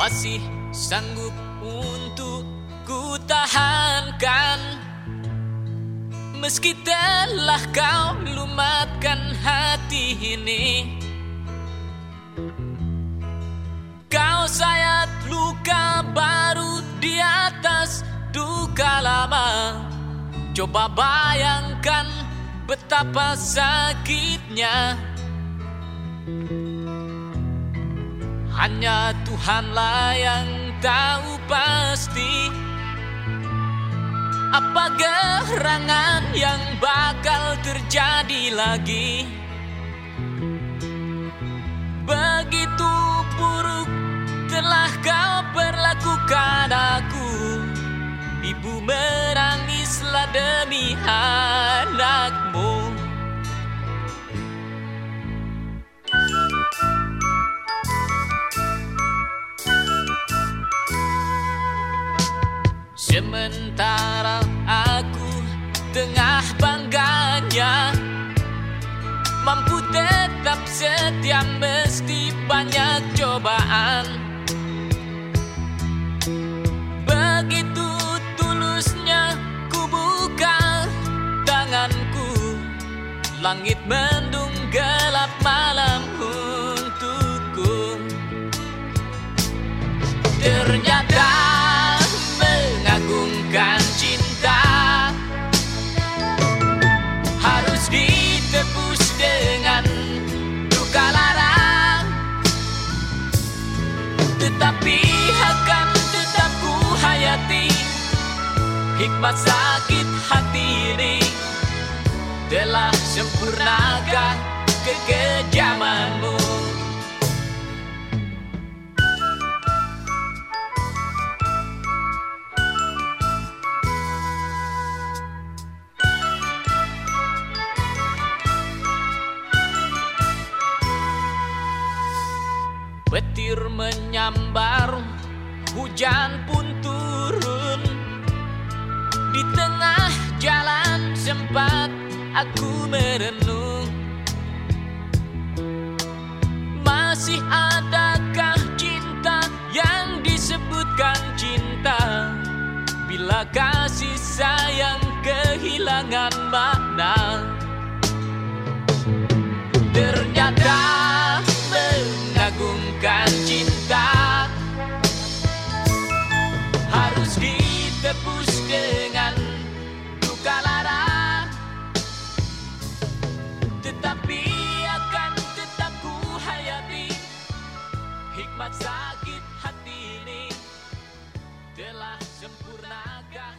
masih sanggup untuk ku tahankan. Meski telah kau lumatkan hati ini Kau sayat luka baru di atas duka lama. Coba bayangkan betapa sakitnya Hanya Tuhanlah yang tahu pasti apa gerangan yang bakal terjadi lagi. Begitu buruk telah kau perlakukan aku Ibu menangislah demi anakmu Sementara aku tengah bangganya Mampu tetap setia meski banyak cobaan. Begitu tulusnya ku buka tanganku Langit mendung tetapi akan tetap ku hayati. Hikmat sakit hati Petir menyambar, hujan pun turun. Di tengah jalan sempat aku merenung. Masih adakah cinta yang disebutkan cinta? Bila kasih sayang kehilangan makna? Ternyata Amat sakit hati ini Telah sempurnakah